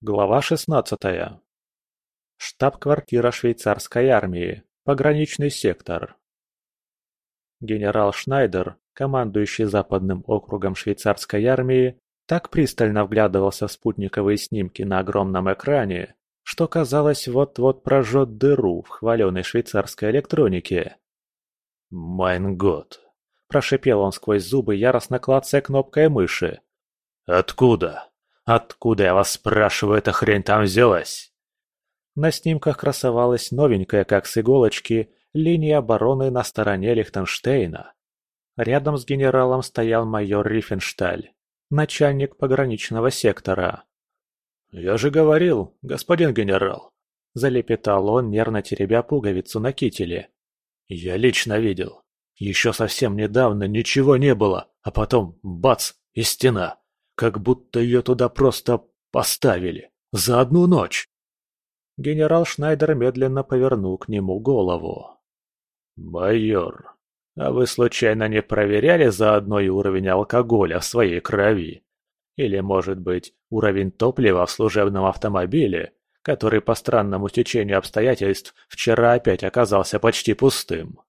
Глава 16. Штаб-квартира швейцарской армии. Пограничный сектор. Генерал Шнайдер, командующий Западным округом швейцарской армии, так пристально вглядывался в спутниковые снимки на огромном экране, что казалось вот-вот прожжет дыру в хваленой швейцарской электронике. «Майн год!» – прошипел он сквозь зубы, яростно клацая кнопкой мыши. «Откуда?» Откуда, я вас спрашиваю, эта хрень там взялась? На снимках красовалась новенькая, как с иголочки, линия обороны на стороне Лихтенштейна. Рядом с генералом стоял майор Рифеншталь, начальник пограничного сектора. «Я же говорил, господин генерал!» – залепетал он, нервно теребя пуговицу на кителе. «Я лично видел. Еще совсем недавно ничего не было, а потом – бац! – и стена. Как будто ее туда просто поставили. За одну ночь. Генерал Шнайдер медленно повернул к нему голову. «Майор, а вы случайно не проверяли заодно и уровень алкоголя в своей крови? Или, может быть, уровень топлива в служебном автомобиле, который по странному течению обстоятельств вчера опять оказался почти пустым?»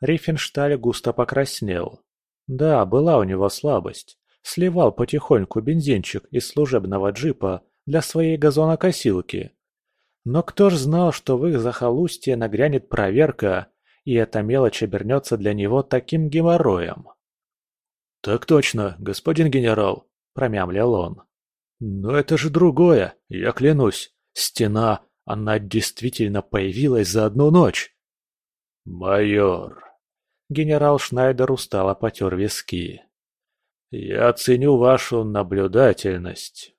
Рифеншталь густо покраснел. Да, была у него слабость сливал потихоньку бензинчик из служебного джипа для своей газонокосилки. Но кто ж знал, что в их захолустье нагрянет проверка, и эта мелочь обернется для него таким геморроем? «Так точно, господин генерал», — промямлил он. «Но это же другое, я клянусь. Стена, она действительно появилась за одну ночь». «Майор», — генерал Шнайдер устало потер виски. Я ценю вашу наблюдательность.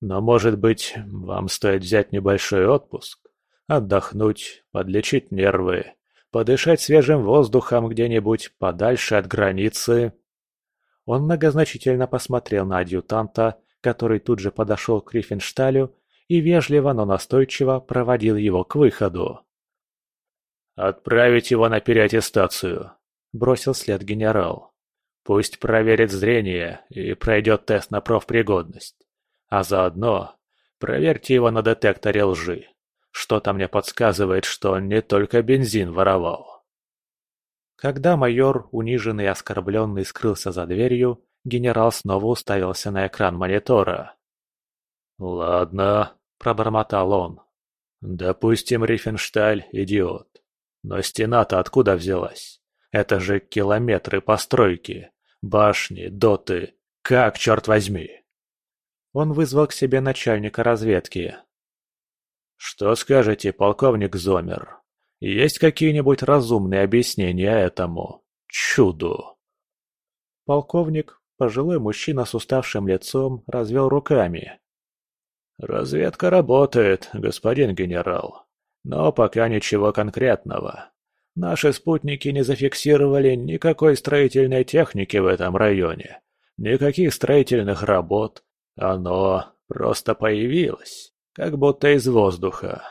Но, может быть, вам стоит взять небольшой отпуск, отдохнуть, подлечить нервы, подышать свежим воздухом где-нибудь подальше от границы. Он многозначительно посмотрел на адъютанта, который тут же подошел к Рифеншталю и вежливо, но настойчиво проводил его к выходу. «Отправить его на переаттестацию», — бросил след генерал. Пусть проверит зрение и пройдет тест на профпригодность. А заодно проверьте его на детекторе лжи. Что-то мне подсказывает, что он не только бензин воровал. Когда майор, униженный и оскорбленный, скрылся за дверью, генерал снова уставился на экран монитора. «Ладно», — пробормотал он. «Допустим, Рифеншталь — идиот. Но стена-то откуда взялась? Это же километры постройки, башни, доты. Как, черт возьми? Он вызвал к себе начальника разведки. «Что скажете, полковник Зомер? Есть какие-нибудь разумные объяснения этому чуду?» Полковник, пожилой мужчина с уставшим лицом, развел руками. «Разведка работает, господин генерал, но пока ничего конкретного. Наши спутники не зафиксировали никакой строительной техники в этом районе, никаких строительных работ. Оно просто появилось, как будто из воздуха.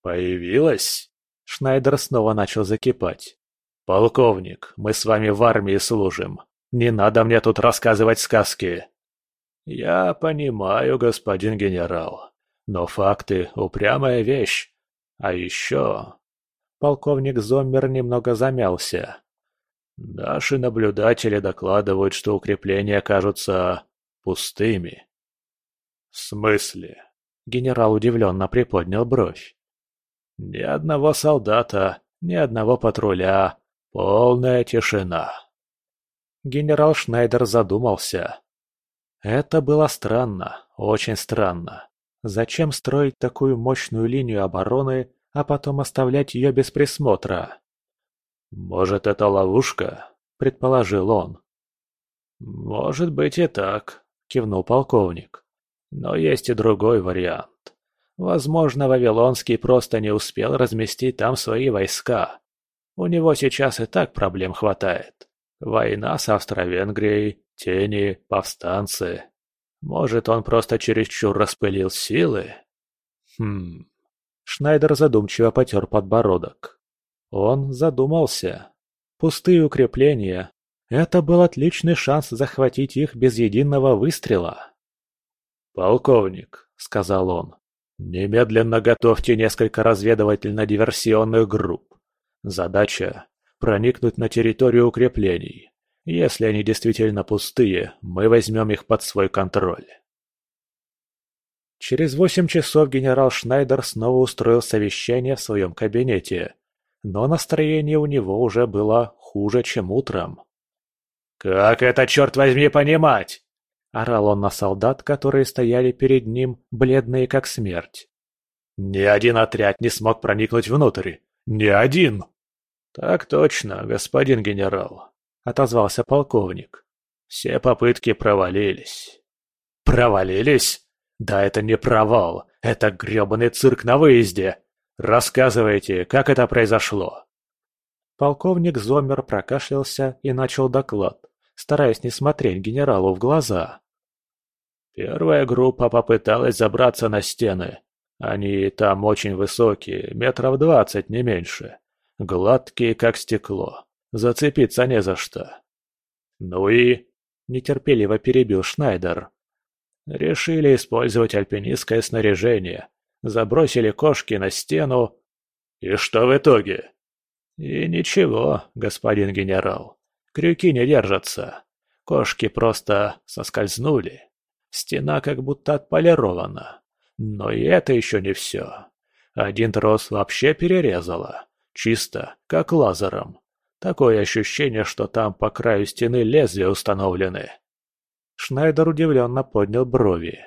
«Появилось?» Шнайдер снова начал закипать. «Полковник, мы с вами в армии служим. Не надо мне тут рассказывать сказки». «Я понимаю, господин генерал, но факты — упрямая вещь. А еще Полковник Зоммер немного замялся. «Наши наблюдатели докладывают, что укрепления кажутся пустыми». «В смысле?» — генерал удивленно приподнял бровь. «Ни одного солдата, ни одного патруля, полная тишина». Генерал Шнайдер задумался. Это было странно, очень странно. Зачем строить такую мощную линию обороны а потом оставлять ее без присмотра. «Может, это ловушка?» – предположил он. «Может быть и так», – кивнул полковник. «Но есть и другой вариант. Возможно, Вавилонский просто не успел разместить там свои войска. У него сейчас и так проблем хватает. Война с Австро-Венгрией, тени, повстанцы. Может, он просто чересчур распылил силы? Хм, Шнайдер задумчиво потер подбородок. Он задумался. Пустые укрепления. Это был отличный шанс захватить их без единого выстрела. «Полковник, — сказал он. «Немедленно готовьте несколько разведывательно-диверсионных групп. Задача — проникнуть на территорию укреплений. Если они действительно пустые, мы возьмем их под свой контроль». Через восемь часов генерал Шнайдер снова устроил совещание в своем кабинете, но настроение у него уже было хуже, чем утром. «Как это, черт возьми, понимать?» – орал он на солдат, которые стояли перед ним, бледные как смерть. «Ни один отряд не смог проникнуть внутрь. Ни один!» «Так точно, господин генерал», – отозвался полковник. «Все попытки провалились». «Провалились?» Да это не провал, это грёбаный цирк на выезде. Рассказывайте, как это произошло. Полковник Зомер прокашлялся и начал доклад, стараясь не смотреть генералу в глаза. Первая группа попыталась забраться на стены. Они там очень высокие, метров двадцать, не меньше. Гладкие, как стекло. Зацепиться не за что. Ну и... Нетерпеливо перебил Шнайдер. Решили использовать альпинистское снаряжение. Забросили кошки на стену. И что в итоге? И ничего, господин генерал. Крюки не держатся. Кошки просто соскользнули. Стена как будто отполирована. Но и это еще не все. Один трос вообще перерезало. Чисто, как лазером. Такое ощущение, что там по краю стены лезвия установлены. Шнайдер удивленно поднял брови.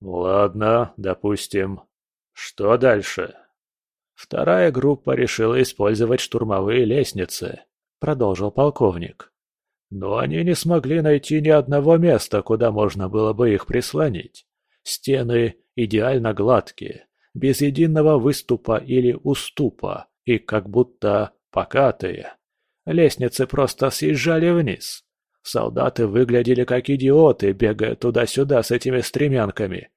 «Ладно, допустим. Что дальше?» «Вторая группа решила использовать штурмовые лестницы», — продолжил полковник. «Но они не смогли найти ни одного места, куда можно было бы их прислонить. Стены идеально гладкие, без единого выступа или уступа, и как будто покатые. Лестницы просто съезжали вниз. Солдаты выглядели как идиоты, бегая туда-сюда с этими стремянками.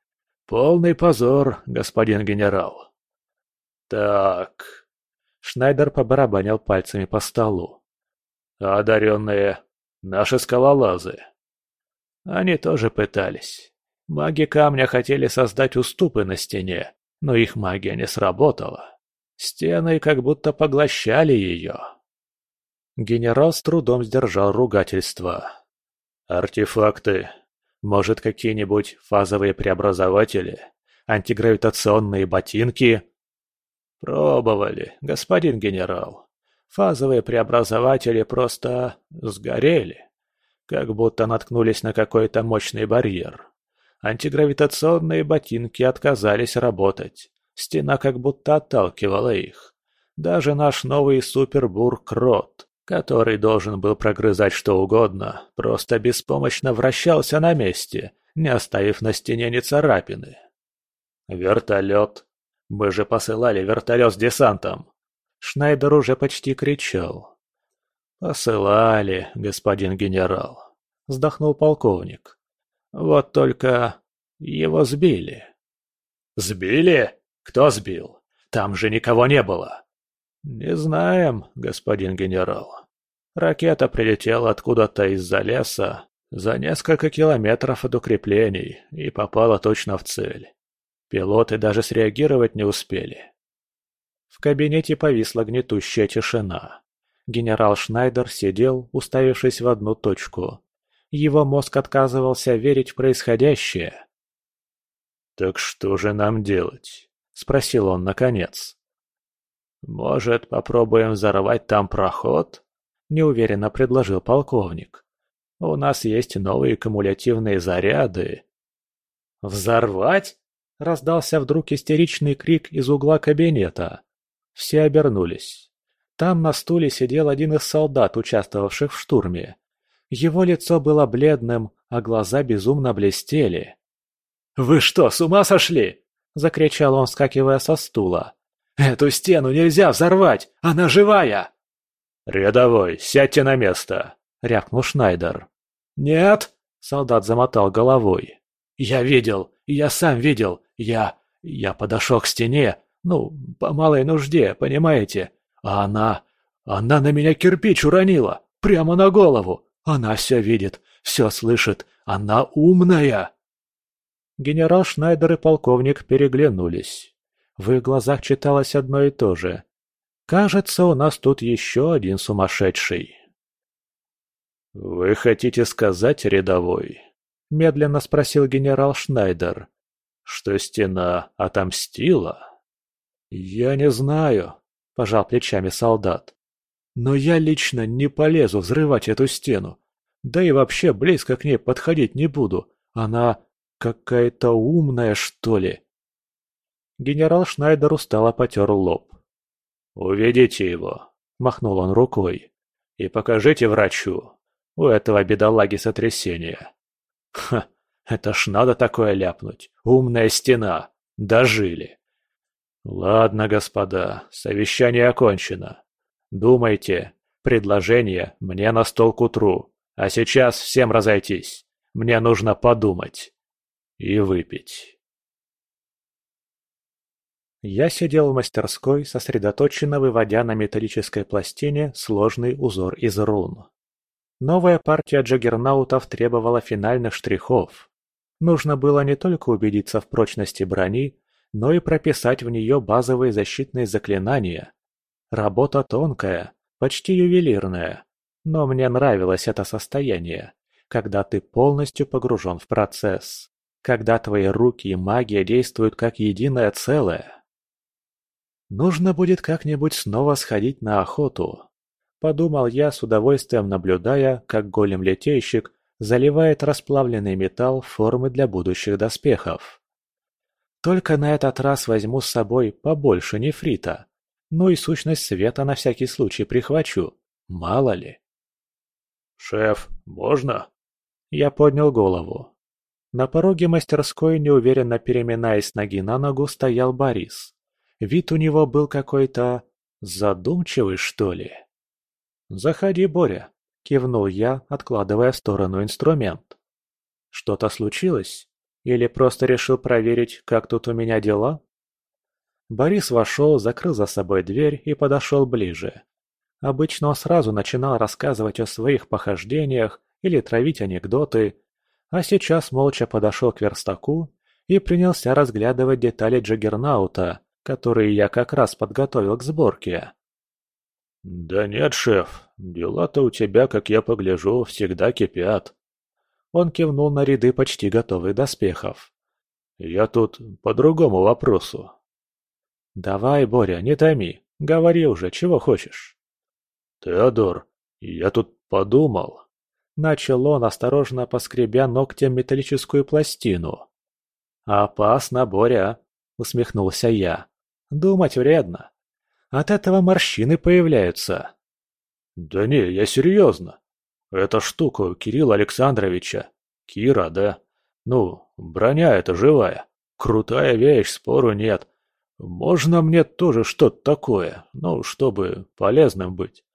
Полный позор, господин генерал. Так. Шнайдер побарабанил пальцами по столу. одаренные, наши скалолазы. Они тоже пытались. Маги камня хотели создать уступы на стене, но их магия не сработала. Стены как будто поглощали ее. Генерал с трудом сдержал ругательство. «Артефакты. Может, какие-нибудь фазовые преобразователи? Антигравитационные ботинки?» «Пробовали, господин генерал. Фазовые преобразователи просто сгорели. Как будто наткнулись на какой-то мощный барьер. Антигравитационные ботинки отказались работать. Стена как будто отталкивала их. Даже наш новый супербур-крот который должен был прогрызать что угодно, просто беспомощно вращался на месте, не оставив на стене ни царапины. «Вертолет! Мы же посылали вертолет с десантом!» Шнайдер уже почти кричал. «Посылали, господин генерал», — вздохнул полковник. «Вот только его сбили». «Сбили? Кто сбил? Там же никого не было!» «Не знаем, господин генерал. Ракета прилетела откуда-то из-за леса за несколько километров от укреплений и попала точно в цель. Пилоты даже среагировать не успели». В кабинете повисла гнетущая тишина. Генерал Шнайдер сидел, уставившись в одну точку. Его мозг отказывался верить в происходящее. «Так что же нам делать?» – спросил он наконец. «Может, попробуем взорвать там проход?» – неуверенно предложил полковник. «У нас есть новые кумулятивные заряды». «Взорвать?» – раздался вдруг истеричный крик из угла кабинета. Все обернулись. Там на стуле сидел один из солдат, участвовавших в штурме. Его лицо было бледным, а глаза безумно блестели. «Вы что, с ума сошли?» – закричал он, вскакивая со стула. «Эту стену нельзя взорвать! Она живая!» «Рядовой, сядьте на место!» — рявкнул Шнайдер. «Нет!» — солдат замотал головой. «Я видел, я сам видел, я... я подошел к стене, ну, по малой нужде, понимаете? А она... она на меня кирпич уронила, прямо на голову! Она все видит, все слышит, она умная!» Генерал Шнайдер и полковник переглянулись. В их глазах читалось одно и то же. «Кажется, у нас тут еще один сумасшедший». «Вы хотите сказать, рядовой?» – медленно спросил генерал Шнайдер. «Что стена отомстила?» «Я не знаю», – пожал плечами солдат. «Но я лично не полезу взрывать эту стену. Да и вообще близко к ней подходить не буду. Она какая-то умная, что ли». Генерал Шнайдер устало потер лоб. «Уведите его», – махнул он рукой, – «и покажите врачу. У этого бедолаги сотрясение. Ха, это ж надо такое ляпнуть. Умная стена. Дожили. Ладно, господа, совещание окончено. Думайте, предложение мне на стол к утру. А сейчас всем разойтись. Мне нужно подумать. И выпить. Я сидел в мастерской, сосредоточенно выводя на металлической пластине сложный узор из рун. Новая партия джаггернаутов требовала финальных штрихов. Нужно было не только убедиться в прочности брони, но и прописать в нее базовые защитные заклинания. Работа тонкая, почти ювелирная, но мне нравилось это состояние, когда ты полностью погружен в процесс, когда твои руки и магия действуют как единое целое. Нужно будет как-нибудь снова сходить на охоту, Подумал я, с удовольствием наблюдая, как голем-летейщик заливает расплавленный металл в формы для будущих доспехов. Только на этот раз возьму с собой побольше нефрита. Ну и сущность света на всякий случай прихвачу. Мало ли. «Шеф, можно?» Я поднял голову. На пороге мастерской, неуверенно переминаясь ноги на ногу, стоял Борис. Вид у него был какой-то... задумчивый, что ли. «Заходи, Боря», — кивнул я, откладывая в сторону инструмент. «Что-то случилось? Или просто решил проверить, как тут у меня дела?» Борис вошел, закрыл за собой дверь и подошел ближе. Обычно он сразу начинал рассказывать о своих похождениях или травить анекдоты, а сейчас молча подошел к верстаку и принялся разглядывать детали Джаггернаута, которые я как раз подготовил к сборке. «Да нет, шеф, дела-то у тебя, как я погляжу, всегда кипят». Он кивнул на ряды почти готовых доспехов. «Я тут по другому вопросу». «Давай, Боря, не томи, говори уже, чего хочешь». «Теодор, я тут подумал». Начал он, осторожно поскребя ногтем металлическую пластину. «Опасно, Боря», — усмехнулся я. «Думать вредно. От этого морщины появляются. Да не, я серьезно. Эта штука у Кирилла Александровича. Кира, да? Ну, броня эта живая. Крутая вещь, спору нет. Можно мне тоже что-то такое, ну, чтобы полезным быть.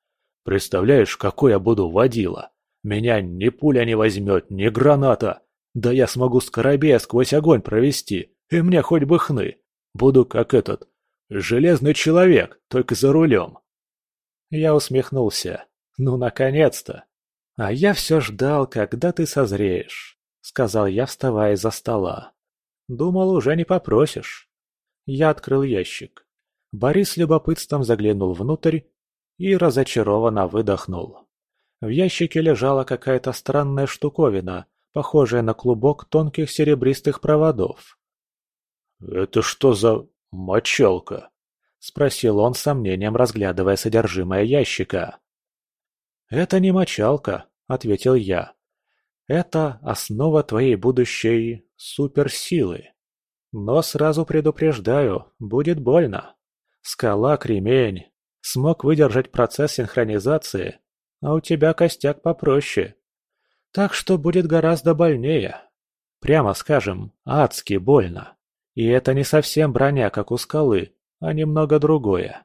Представляешь, какой я буду водила? Меня ни пуля не возьмет, ни граната. Да я смогу скоробея сквозь огонь провести, и мне хоть бы хны. Буду как этот, Железный человек, только за рулем. Я усмехнулся. Ну, наконец-то. А я все ждал, когда ты созреешь, сказал я, вставая из-за стола. Думал, уже не попросишь. Я открыл ящик. Борис с любопытством заглянул внутрь и разочарованно выдохнул. В ящике лежала какая-то странная штуковина, похожая на клубок тонких серебристых проводов. «Это что за «Мочалка?» – спросил он с сомнением, разглядывая содержимое ящика. «Это не мочалка», – ответил я. «Это основа твоей будущей суперсилы. Но сразу предупреждаю, будет больно. Скала кремень. Смог выдержать процесс синхронизации, а у тебя костяк попроще. Так что будет гораздо больнее. Прямо скажем, адски больно. И это не совсем броня, как у скалы, а немного другое.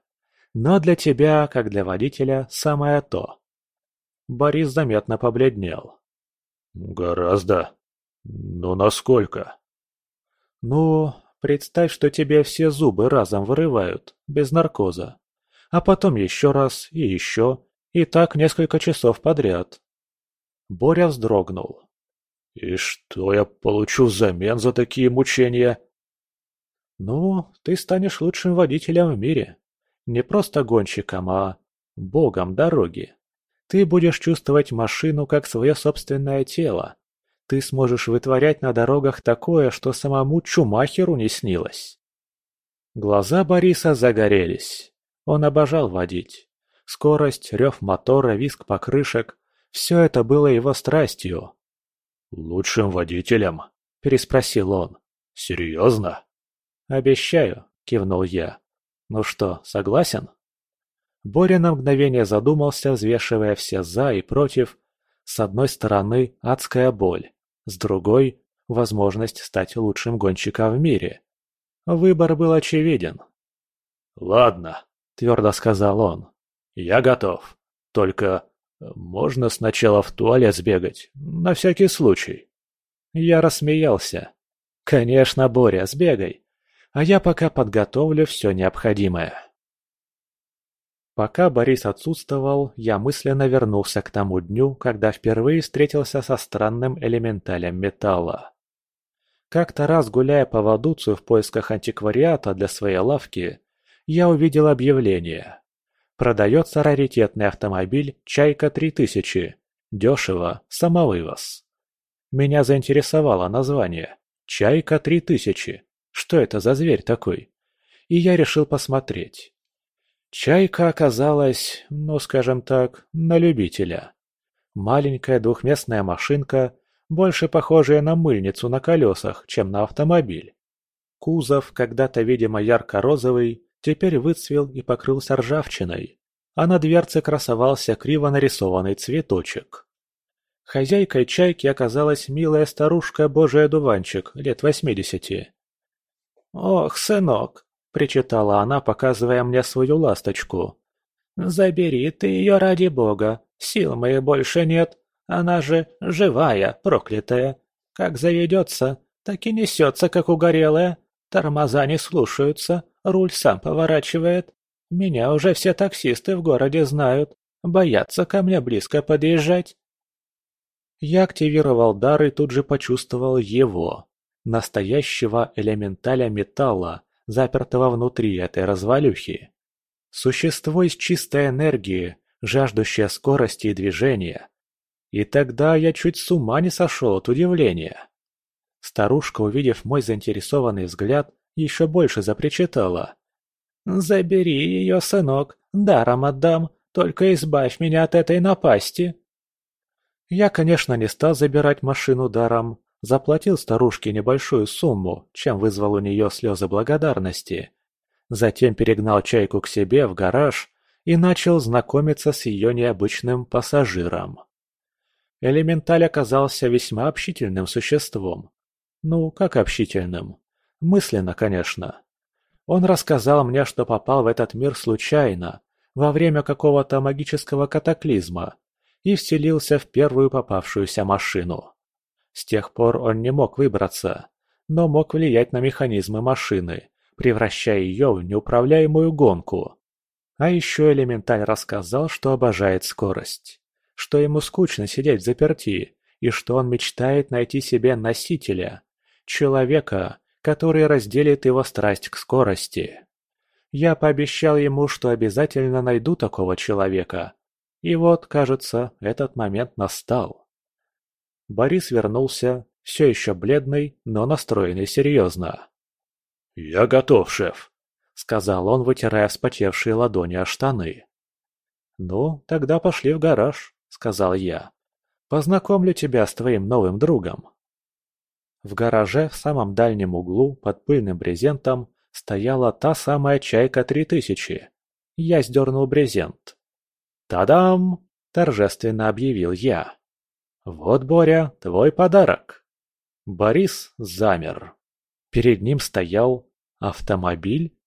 Но для тебя, как для водителя, самое то. Борис заметно побледнел. «Гораздо? Ну, насколько?» «Ну, представь, что тебе все зубы разом вырывают, без наркоза. А потом еще раз и еще, и так несколько часов подряд». Боря вздрогнул. «И что я получу взамен за такие мучения?» «Ну, ты станешь лучшим водителем в мире. Не просто гонщиком, а богом дороги. Ты будешь чувствовать машину как свое собственное тело. Ты сможешь вытворять на дорогах такое, что самому Чумахеру не снилось». Глаза Бориса загорелись. Он обожал водить. Скорость, рев мотора, визг покрышек – все это было его страстью. «Лучшим водителем?» – переспросил он. «Серьезно?» «Обещаю», – кивнул я. «Ну что, согласен?» Боря на мгновение задумался, взвешивая все «за» и «против». С одной стороны, адская боль. С другой – возможность стать лучшим гонщиком в мире. Выбор был очевиден. «Ладно», – твердо сказал он. «Я готов. Только можно сначала в туалет сбегать, на всякий случай». Я рассмеялся. «Конечно, Боря, сбегай. А я пока подготовлю все необходимое». Пока Борис отсутствовал, я мысленно вернулся к тому дню, когда впервые встретился со странным элементалем металла. Как-то раз, гуляя по Вадуцу в поисках антиквариата для своей лавки, я увидел объявление. Продается раритетный автомобиль «Чайка-3000». Дешево, самовывоз. Меня заинтересовало название. «Чайка-3000». Что это за зверь такой? И я решил посмотреть. Чайка оказалась, ну скажем так, на любителя. Маленькая двухместная машинка, больше похожая на мыльницу на колесах, чем на автомобиль. Кузов, когда-то видимо ярко-розовый, теперь выцвел и покрылся ржавчиной, а на дверце красовался криво нарисованный цветочек. Хозяйкой чайки оказалась милая старушка Божий одуванчик лет восьмидесяти. «Ох, сынок!» – причитала она, показывая мне свою ласточку. «Забери ты ее ради бога, сил моих больше нет, она же живая, проклятая. Как заведется, так и несется, как угорелая, тормоза не слушаются, Руль сам поворачивает. Меня уже все таксисты в городе знают. Боятся ко мне близко подъезжать. Я активировал дар и тут же почувствовал его. Настоящего элементаля металла, запертого внутри этой развалюхи. Существо из чистой энергии, жаждущее скорости и движения. И тогда я чуть с ума не сошел от удивления. Старушка, увидев мой заинтересованный взгляд, еще больше запричитала. «Забери ее, сынок, даром отдам, только избавь меня от этой напасти». Я, конечно, не стал забирать машину даром, заплатил старушке небольшую сумму, чем вызвал у нее слезы благодарности. Затем перегнал чайку к себе в гараж и начал знакомиться с ее необычным пассажиром. Элементаль оказался весьма общительным существом. Ну, как общительным? Мысленно, конечно. Он рассказал мне, что попал в этот мир случайно, во время какого-то магического катаклизма, и вселился в первую попавшуюся машину. С тех пор он не мог выбраться, но мог влиять на механизмы машины, превращая ее в неуправляемую гонку. А еще Элементаль рассказал, что обожает скорость, что ему скучно сидеть в заперти, и что он мечтает найти себе носителя, человека, который разделит его страсть к скорости. Я пообещал ему, что обязательно найду такого человека. И вот, кажется, этот момент настал. Борис вернулся, все еще бледный, но настроенный серьезно. «Я готов, шеф», — сказал он, вытирая вспотевшие ладони о штаны. «Ну, тогда пошли в гараж», — сказал я. «Познакомлю тебя с твоим новым другом». В гараже в самом дальнем углу, под пыльным брезентом, стояла та самая «Чайка-3000». Я сдернул брезент. «Та-дам!» – торжественно объявил я. «Вот, Боря, твой подарок!» Борис замер. Перед ним стоял автомобиль?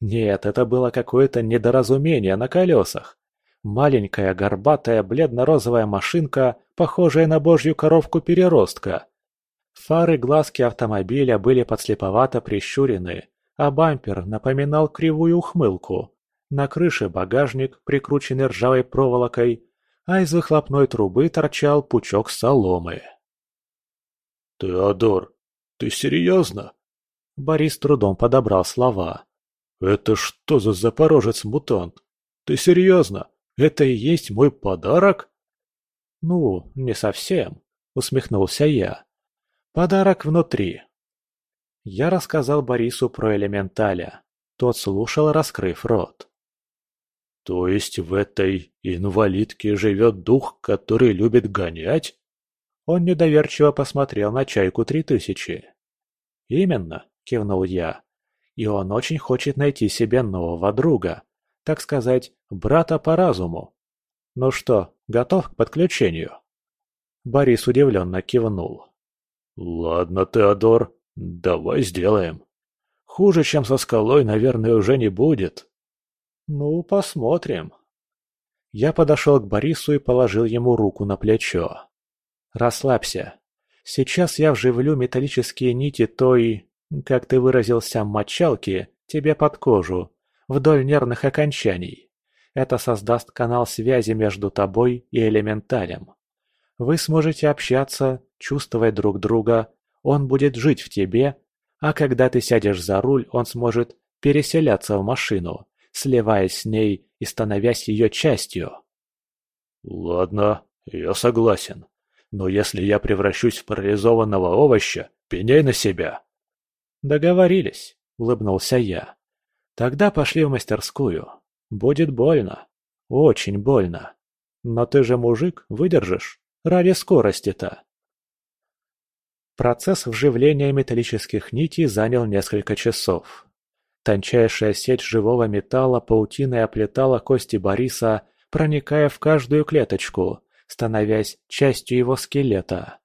Нет, это было какое-то недоразумение на колесах. Маленькая горбатая бледно-розовая машинка, похожая на божью коровку-переростка, Фары глазки автомобиля были подслеповато прищурены, а бампер напоминал кривую ухмылку. На крыше багажник, прикрученный ржавой проволокой, а из выхлопной трубы торчал пучок соломы. Теодор, ты серьезно? Борис трудом подобрал слова. Это что за запорожец-мутант? Ты серьезно? Это и есть мой подарок? Ну, не совсем, усмехнулся я. Подарок внутри. Я рассказал Борису про элементаля. Тот слушал, раскрыв рот. То есть в этой инвалидке живет дух, который любит гонять? Он недоверчиво посмотрел на чайку три тысячи. «Именно», — кивнул я. «И он очень хочет найти себе нового друга, так сказать, брата по разуму. Ну что, готов к подключению?» Борис удивленно кивнул. «Ладно, Теодор, давай сделаем. Хуже, чем со скалой, наверное, уже не будет». «Ну, посмотрим». Я подошел к Борису и положил ему руку на плечо. «Расслабься. Сейчас я вживлю металлические нити той, как ты выразился, мочалки, тебе под кожу, вдоль нервных окончаний. Это создаст канал связи между тобой и элементалем. Вы сможете общаться, чувствовать друг друга, он будет жить в тебе, а когда ты сядешь за руль, он сможет переселяться в машину, сливаясь с ней и становясь ее частью. Ладно, я согласен. Но если я превращусь в парализованного овоща, пеняй на себя. Договорились, улыбнулся я. Тогда пошли в мастерскую. Будет больно. Очень больно. Но ты же мужик, выдержишь. Ради скорости-то. Процесс вживления металлических нитей занял несколько часов. Тончайшая сеть живого металла паутиной оплетала кости Бориса, проникая в каждую клеточку, становясь частью его скелета.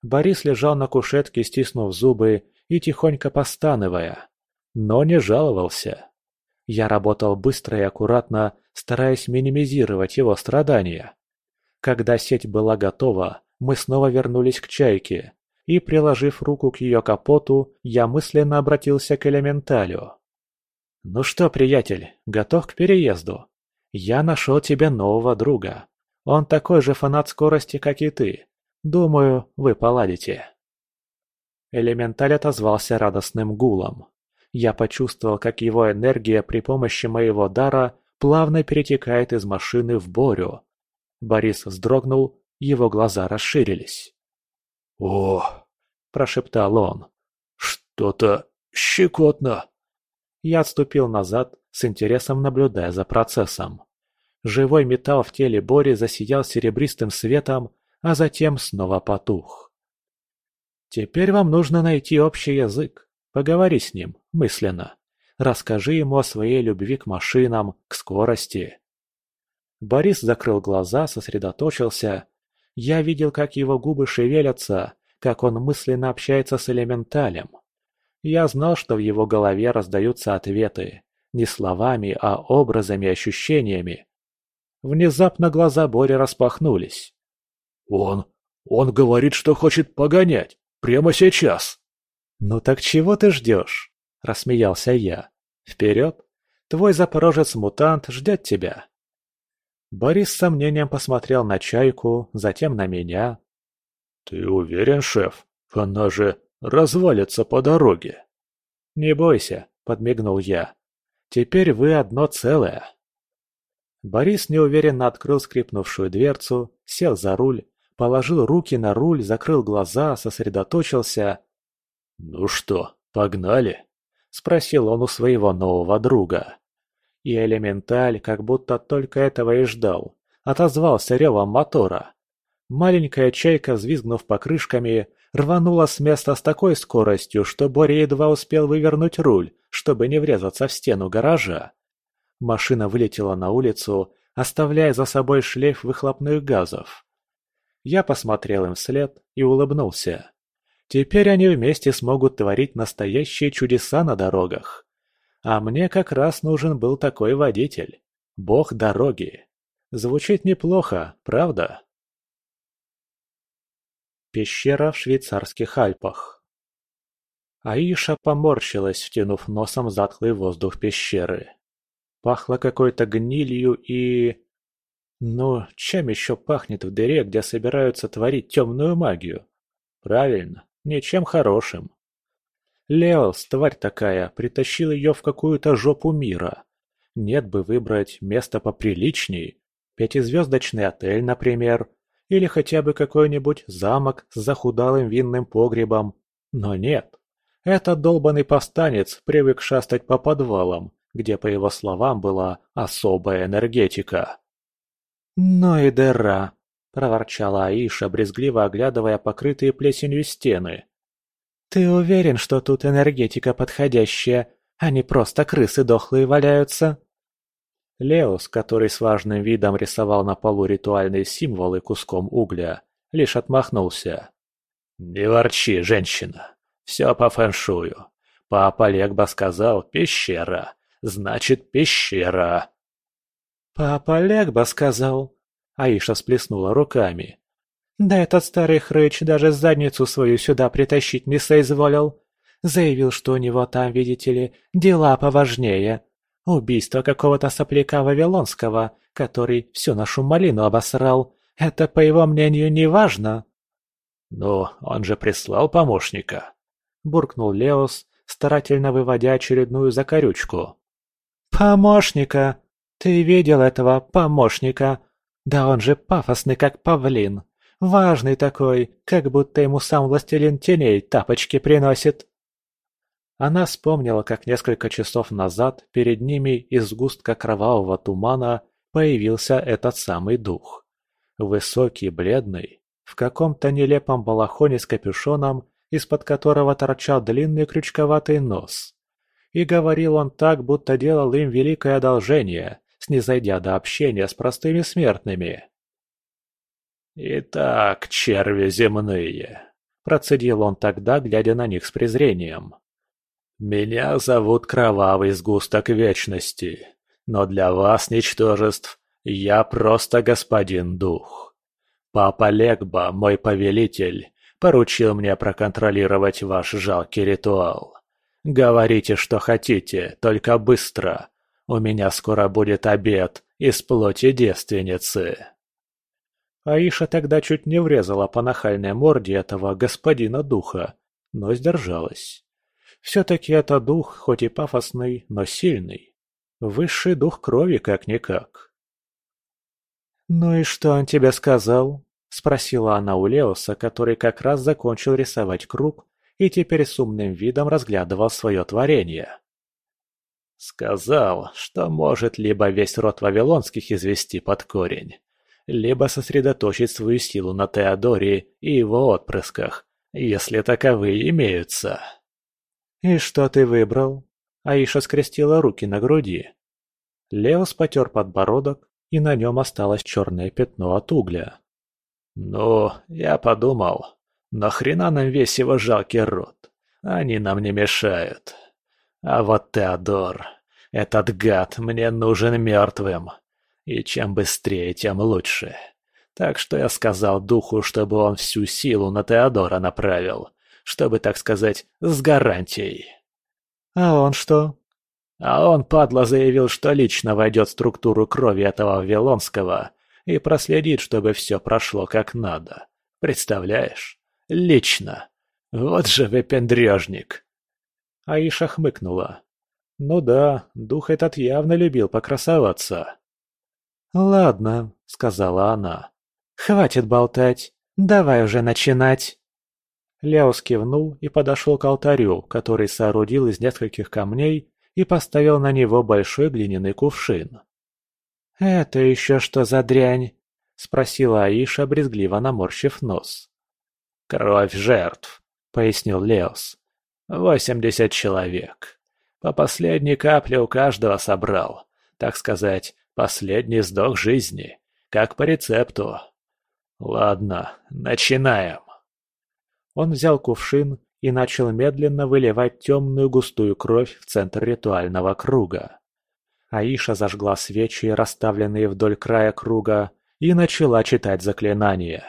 Борис лежал на кушетке, стиснув зубы и тихонько постановая, но не жаловался. Я работал быстро и аккуратно, стараясь минимизировать его страдания. Когда сеть была готова, мы снова вернулись к чайке, и, приложив руку к ее капоту, я мысленно обратился к элементалю. «Ну что, приятель, готов к переезду? Я нашел тебе нового друга. Он такой же фанат скорости, как и ты. Думаю, вы поладите». Элементаль отозвался радостным гулом. Я почувствовал, как его энергия при помощи моего дара плавно перетекает из машины в Борю. Борис вздрогнул, его глаза расширились. «О!» – прошептал он. «Что-то щекотно!» Я отступил назад, с интересом наблюдая за процессом. Живой металл в теле Бори засиял серебристым светом, а затем снова потух. Теперь вам нужно найти общий язык. Поговори с ним, мысленно. Расскажи ему о своей любви к машинам, к скорости. Борис закрыл глаза, сосредоточился. Я видел, как его губы шевелятся, как он мысленно общается с элементалем. Я знал, что в его голове раздаются ответы. Не словами, а образами, ощущениями. Внезапно глаза Бори распахнулись. «Он... он говорит, что хочет погонять. Прямо сейчас!» «Ну так чего ты ждешь?» – рассмеялся я. «Вперед! Твой запорожец-мутант ждет тебя!» Борис с сомнением посмотрел на Чайку, затем на меня. «Ты уверен, шеф? Она же развалится по дороге!» «Не бойся», – подмигнул я. «Теперь вы одно целое!» Борис неуверенно открыл скрипнувшую дверцу, сел за руль, положил руки на руль, закрыл глаза, сосредоточился. «Ну что, погнали?» – спросил он у своего нового друга. И элементаль, как будто только этого и ждал, отозвался ревом мотора. Маленькая чайка, взвизгнув покрышками, рванула с места с такой скоростью, что Боря едва успел вывернуть руль, чтобы не врезаться в стену гаража. Машина вылетела на улицу, оставляя за собой шлейф выхлопных газов. Я посмотрел им вслед и улыбнулся. Теперь они вместе смогут творить настоящие чудеса на дорогах. А мне как раз нужен был такой водитель. Бог дороги. Звучит неплохо, правда? Пещера в швейцарских Альпах. Аиша поморщилась, втянув носом затхлый воздух пещеры. Пахло какой-то гнилью и... Ну, чем еще пахнет в дыре, где собираются творить темную магию? Правильно, Ничем хорошим. Леос, тварь такая, притащил ее в какую-то жопу мира. Нет бы выбрать место поприличней. Пятизвездочный отель, например. Или хотя бы какой-нибудь замок с захудалым винным погребом. Но нет. Этот долбанный повстанец привык шастать по подвалам, где, по его словам, была особая энергетика. «Ну и дыра!» – проворчала Аиша, брезгливо оглядывая покрытые плесенью стены. «Ты уверен, что тут энергетика подходящая, а не просто крысы дохлые валяются?» Леос, который с важным видом рисовал на полу ритуальные символы куском угля, лишь отмахнулся. «Не ворчи, женщина. Все по фэншую. Папа Легба сказал «пещера». Значит, пещера. «Папа Легба сказал», — Аиша сплеснула руками. «Да этот старый хрыч даже задницу свою сюда притащить не соизволил. Заявил, что у него там, видите ли, дела поважнее. Убийство какого-то сопляка Вавилонского, который всю нашу малину обосрал. Это, по его мнению, не важно». «Ну, он же прислал помощника», — буркнул Леос, старательно выводя очередную закорючку. «Помощника!» Ты видел этого помощника? Да он же пафосный, как павлин. Важный такой, как будто ему сам властелин теней тапочки приносит. Она вспомнила, как несколько часов назад перед ними из сгустка кровавого тумана появился этот самый дух. Высокий, бледный, в каком-то нелепом балахоне с капюшоном, из-под которого торчал длинный крючковатый нос. И говорил он так, будто делал им великое одолжение, снизойдя до общения с простыми смертными. «Итак, черви земные», — процедил он тогда, глядя на них с презрением. «Меня зовут Кровавый Сгусток Вечности, но для вас, ничтожеств, я просто господин Дух. Папа Легба, мой повелитель, поручил мне проконтролировать ваш жалкий ритуал. Говорите, что хотите, только быстро, у меня скоро будет обед из плоти девственницы. Аиша тогда чуть не врезала по нахальной морде этого господина духа, но сдержалась. Все-таки это дух, хоть и пафосный, но сильный. Высший дух крови, как-никак. «Ну и что он тебе сказал?» — спросила она у Леоса, который как раз закончил рисовать круг и теперь с умным видом разглядывал свое творение. Сказал, что может либо весь род Вавилонских извести под корень, либо сосредоточить свою силу на Теодоре и его отпрысках, если таковые имеются. «И что ты выбрал?» Аиша скрестила руки на груди. Леос потер подбородок, и на нем осталось черное пятно от угля. «Ну, я подумал, нахрена нам весь его жалкий род? Они нам не мешают». А вот Теодор, этот гад мне нужен мертвым. И чем быстрее, тем лучше. Так что я сказал духу, чтобы он всю силу на Теодора направил, чтобы, так сказать, с гарантией. А он что? А он, падла, заявил, что лично войдет в структуру крови этого Вавилонского и проследит, чтобы все прошло как надо. Представляешь? Лично. Вот же выпендрежник. Аиша хмыкнула. Ну да, дух этот явно любил покрасоваться. «Ладно», — сказала она. «Хватит болтать. Давай уже начинать». Ляус кивнул и подошел к алтарю, который соорудил из нескольких камней и поставил на него большой глиняный кувшин. «Это еще что за дрянь?» — спросила Аиша, брезгливо наморщив нос. «Кровь жертв», — пояснил Леос. Восемьдесят человек. По последней капле у каждого собрал. Так сказать, последний сдох жизни. Как по рецепту. Ладно, начинаем. Он взял кувшин и начал медленно выливать темную густую кровь в центр ритуального круга. Аиша зажгла свечи, расставленные вдоль края круга, и начала читать заклинание.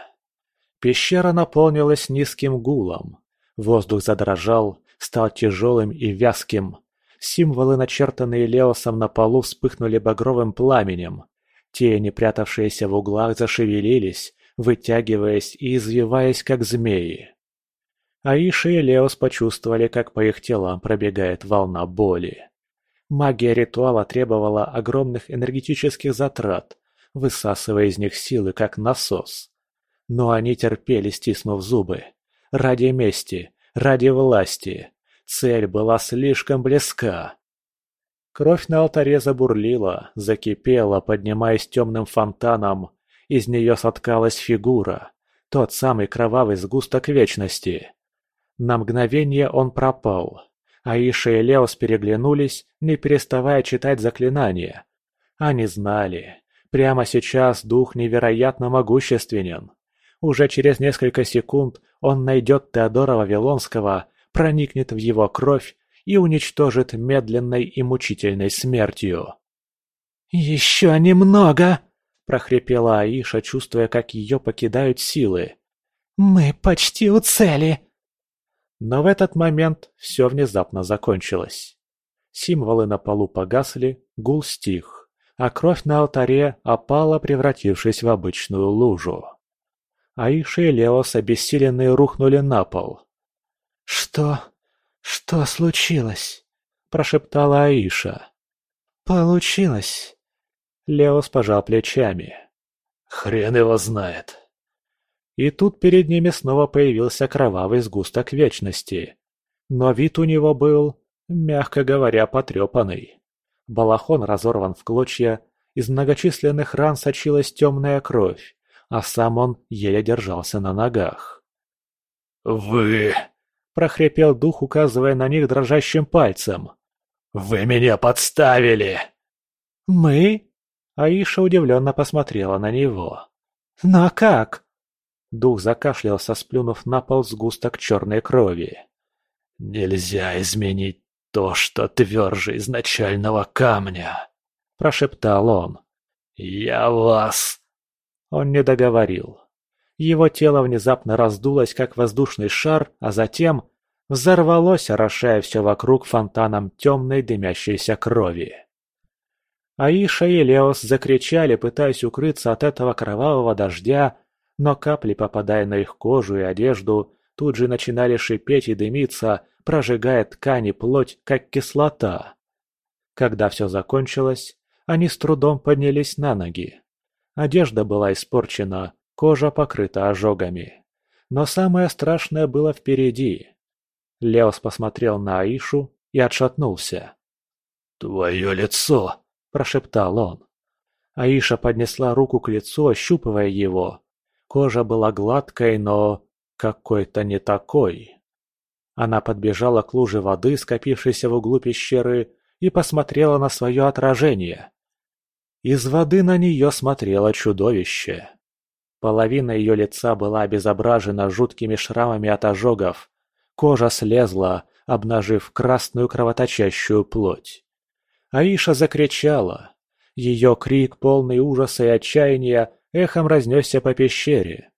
Пещера наполнилась низким гулом. Воздух задрожал, стал тяжелым и вязким. Символы, начертанные Леосом на полу, вспыхнули багровым пламенем. Тени, прятавшиеся в углах, зашевелились, вытягиваясь и извиваясь, как змеи. Аиша и Леос почувствовали, как по их телам пробегает волна боли. Магия ритуала требовала огромных энергетических затрат, высасывая из них силы, как насос. Но они терпели, стиснув зубы. Ради мести, ради власти. Цель была слишком близка. Кровь на алтаре забурлила, закипела, поднимаясь темным фонтаном. Из нее соткалась фигура. Тот самый кровавый сгусток вечности. На мгновение он пропал. Аиша и Леос переглянулись, не переставая читать заклинания. Они знали. Прямо сейчас дух невероятно могущественен. Уже через несколько секунд он найдет Теодора Вавилонского, проникнет в его кровь и уничтожит медленной и мучительной смертью. «Еще немного!» – прохрипела Аиша, чувствуя, как ее покидают силы. «Мы почти у цели!» Но в этот момент все внезапно закончилось. Символы на полу погасли, гул стих, а кровь на алтаре опала, превратившись в обычную лужу. Аиша и Леос обессиленные рухнули на пол. «Что? Что случилось?» – прошептала Аиша. «Получилось». Леос пожал плечами. «Хрен его знает». И тут перед ними снова появился кровавый сгусток вечности. Но вид у него был, мягко говоря, потрепанный. Балахон разорван в клочья, из многочисленных ран сочилась темная кровь, а сам он еле держался на ногах. «Вы...» – прохрипел дух, указывая на них дрожащим пальцем. «Вы меня подставили!» «Мы?» – Аиша удивленно посмотрела на него. «Но как?» Дух закашлялся, сплюнув на пол сгусток черной крови. «Нельзя изменить то, что тверже изначального камня», – прошептал он. «Я вас...» Он не договорил. Его тело внезапно раздулось, как воздушный шар, а затем взорвалось, орошая все вокруг фонтаном темной дымящейся крови. Аиша и Леос закричали, пытаясь укрыться от этого кровавого дождя, но капли, попадая на их кожу и одежду, тут же начинали шипеть и дымиться, прожигая ткань и плоть, как кислота. Когда все закончилось, они с трудом поднялись на ноги. Одежда была испорчена, кожа покрыта ожогами. Но самое страшное было впереди. Леос посмотрел на Аишу и отшатнулся. «Твое лицо!» – прошептал он. Аиша поднесла руку к лицу, ощупывая его. Кожа была гладкой, но какой-то не такой. Она подбежала к луже воды, скопившейся в углу пещеры, и посмотрела на свое отражение. Из воды на нее смотрело чудовище. Половина ее лица была обезображена жуткими шрамами от ожогов. Кожа слезла, обнажив красную кровоточащую плоть. Аиша закричала. Ее крик, полный ужаса и отчаяния, эхом разнесся по пещере.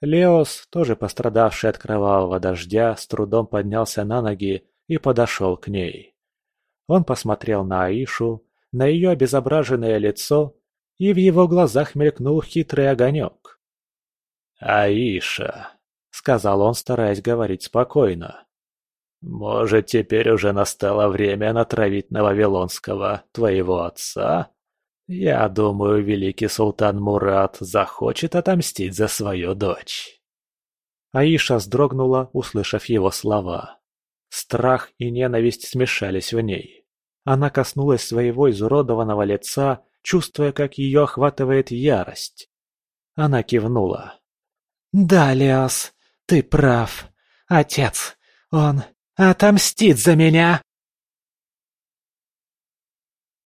Леос, тоже пострадавший от кровавого дождя, с трудом поднялся на ноги и подошел к ней. Он посмотрел на Аишу, на ее обезображенное лицо, и в его глазах мелькнул хитрый огонек. «Аиша», — сказал он, стараясь говорить спокойно, — «может, теперь уже настало время натравить на Вавилонского твоего отца?» Я думаю, великий султан Мурат захочет отомстить за свою дочь. Аиша вздрогнула, услышав его слова. Страх и ненависть смешались в ней. Она коснулась своего изуродованного лица, чувствуя, как ее охватывает ярость. Она кивнула. «Да, Леос, ты прав. Отец, он отомстит за меня!»